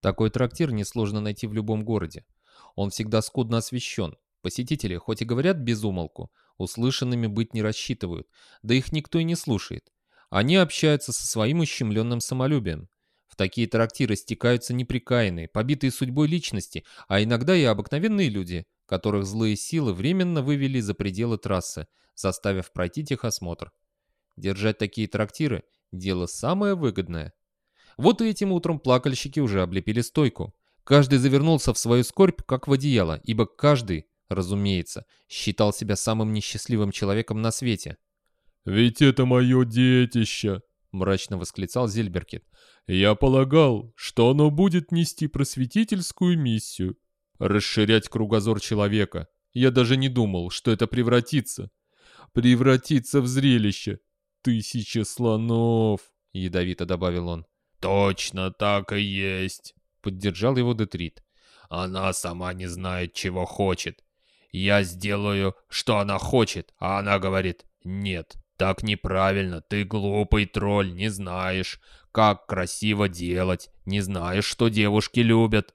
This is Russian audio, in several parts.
Такой трактир несложно найти в любом городе. Он всегда скудно освещен. Посетители, хоть и говорят без умолку, услышанными быть не рассчитывают, да их никто и не слушает. Они общаются со своим ущемленным самолюбием. В такие трактиры стекаются неприкаянные, побитые судьбой личности, а иногда и обыкновенные люди, которых злые силы временно вывели за пределы трассы, заставив пройти техосмотр. Держать такие трактиры – дело самое выгодное. Вот и этим утром плакальщики уже облепили стойку. Каждый завернулся в свою скорбь, как в одеяло, ибо каждый, разумеется, считал себя самым несчастливым человеком на свете. «Ведь это мое детище!» — мрачно восклицал Зельберкет. «Я полагал, что оно будет нести просветительскую миссию, расширять кругозор человека. Я даже не думал, что это превратится. Превратится в зрелище. Тысяча слонов!» — ядовито добавил он. «Точно так и есть», — поддержал его Детрит. «Она сама не знает, чего хочет. Я сделаю, что она хочет, а она говорит «нет». Так неправильно, ты глупый тролль, не знаешь, как красиво делать, не знаешь, что девушки любят.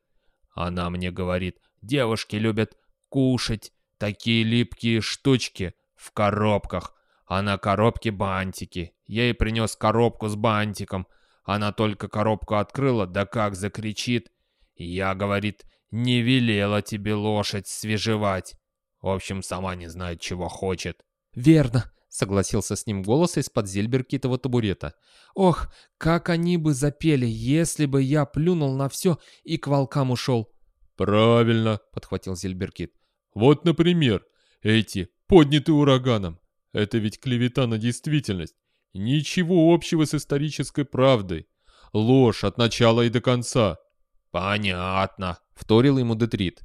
Она мне говорит, девушки любят кушать такие липкие штучки в коробках, а на коробке бантики. Я ей принес коробку с бантиком, она только коробку открыла, да как закричит. Я, говорит, не велела тебе лошадь свежевать. В общем, сама не знает, чего хочет. «Верно», — согласился с ним голос из-под зельберкитого табурета. «Ох, как они бы запели, если бы я плюнул на все и к волкам ушел!» «Правильно», — подхватил зельберкит. «Вот, например, эти, поднятые ураганом. Это ведь клевета на действительность. Ничего общего с исторической правдой. Ложь от начала и до конца. Понятно, вторил ему Детрит.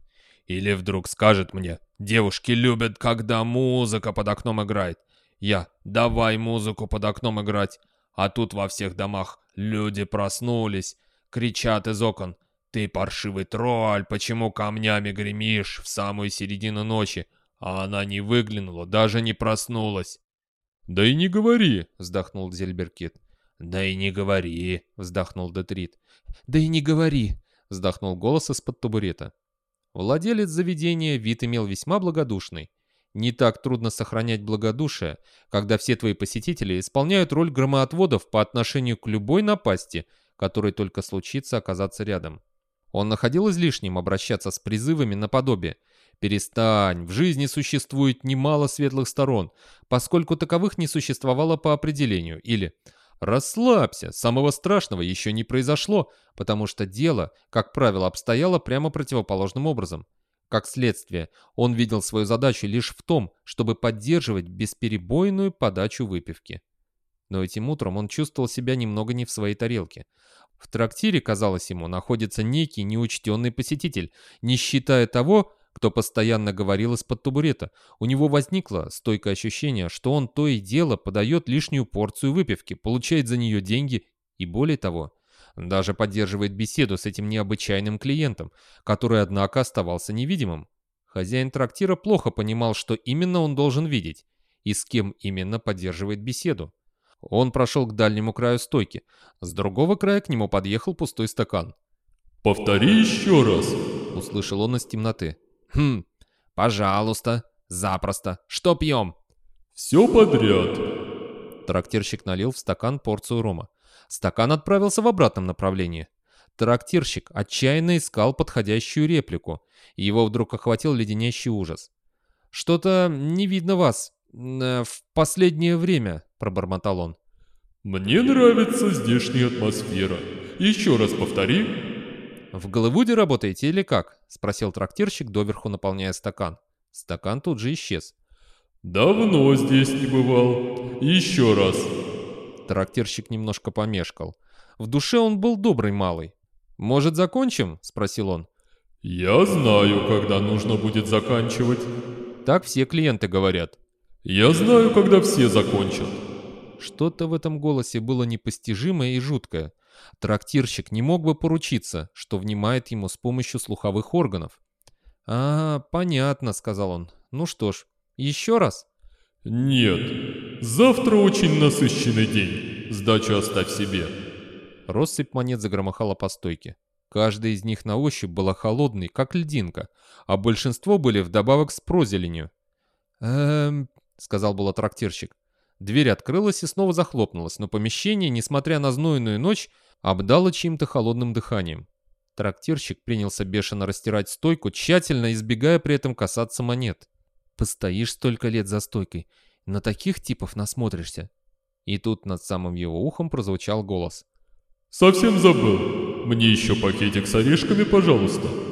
Или вдруг скажет мне, девушки любят, когда музыка под окном играет. Я, давай музыку под окном играть. А тут во всех домах люди проснулись, кричат из окон. Ты паршивый тролль, почему камнями гремишь в самую середину ночи? А она не выглянула, даже не проснулась. «Да и не говори!» — вздохнул Зельберкит. «Да и не говори!» — вздохнул Детрит. «Да и не говори!» — вздохнул голос из-под табурета. Владелец заведения вид имел весьма благодушный. Не так трудно сохранять благодушие, когда все твои посетители исполняют роль громоотводов по отношению к любой напасти, которой только случится оказаться рядом. Он находил излишним обращаться с призывами наподобие Перестань, в жизни существует немало светлых сторон, поскольку таковых не существовало по определению. Или расслабься, самого страшного еще не произошло, потому что дело, как правило, обстояло прямо противоположным образом. Как следствие, он видел свою задачу лишь в том, чтобы поддерживать бесперебойную подачу выпивки. Но этим утром он чувствовал себя немного не в своей тарелке. В трактире, казалось ему, находится некий неучтенный посетитель, не считая того, кто постоянно говорил из-под табурета. У него возникло стойкое ощущение, что он то и дело подает лишнюю порцию выпивки, получает за нее деньги и, более того, даже поддерживает беседу с этим необычайным клиентом, который, однако, оставался невидимым. Хозяин трактира плохо понимал, что именно он должен видеть и с кем именно поддерживает беседу. Он прошел к дальнему краю стойки. С другого края к нему подъехал пустой стакан. «Повтори еще раз!» — услышал он из темноты. «Хм, пожалуйста, запросто. Что пьем?» «Все подряд». Трактирщик налил в стакан порцию рома. Стакан отправился в обратном направлении. Трактирщик отчаянно искал подходящую реплику. Его вдруг охватил леденящий ужас. «Что-то не видно вас э, в последнее время», — пробормотал он. «Мне нравится здешняя атмосфера. Еще раз повтори». «В Голливуде работаете или как?» — спросил трактирщик, доверху наполняя стакан. Стакан тут же исчез. «Давно здесь не бывал. Еще раз». Трактирщик немножко помешкал. В душе он был добрый малый. «Может, закончим?» — спросил он. «Я знаю, когда нужно будет заканчивать». Так все клиенты говорят. «Я знаю, когда все закончат». Что-то в этом голосе было непостижимое и жуткое. Трактирщик не мог бы поручиться, что внимает ему с помощью слуховых органов. «А, понятно», — сказал он. «Ну что ж, еще раз?» «Нет, завтра очень насыщенный день. Сдачу оставь себе». Россыпь монет загромыхала по стойке. Каждая из них на ощупь была холодной, как льдинка, а большинство были вдобавок с прозеленью. «Эм...» — сказал было трактирщик. Дверь открылась и снова захлопнулась, но помещение, несмотря на знойную ночь, обдало чьим-то холодным дыханием. Трактирщик принялся бешено растирать стойку, тщательно избегая при этом касаться монет. «Постоишь столько лет за стойкой, на таких типов насмотришься». И тут над самым его ухом прозвучал голос. «Совсем забыл. Мне еще пакетик с орешками, пожалуйста».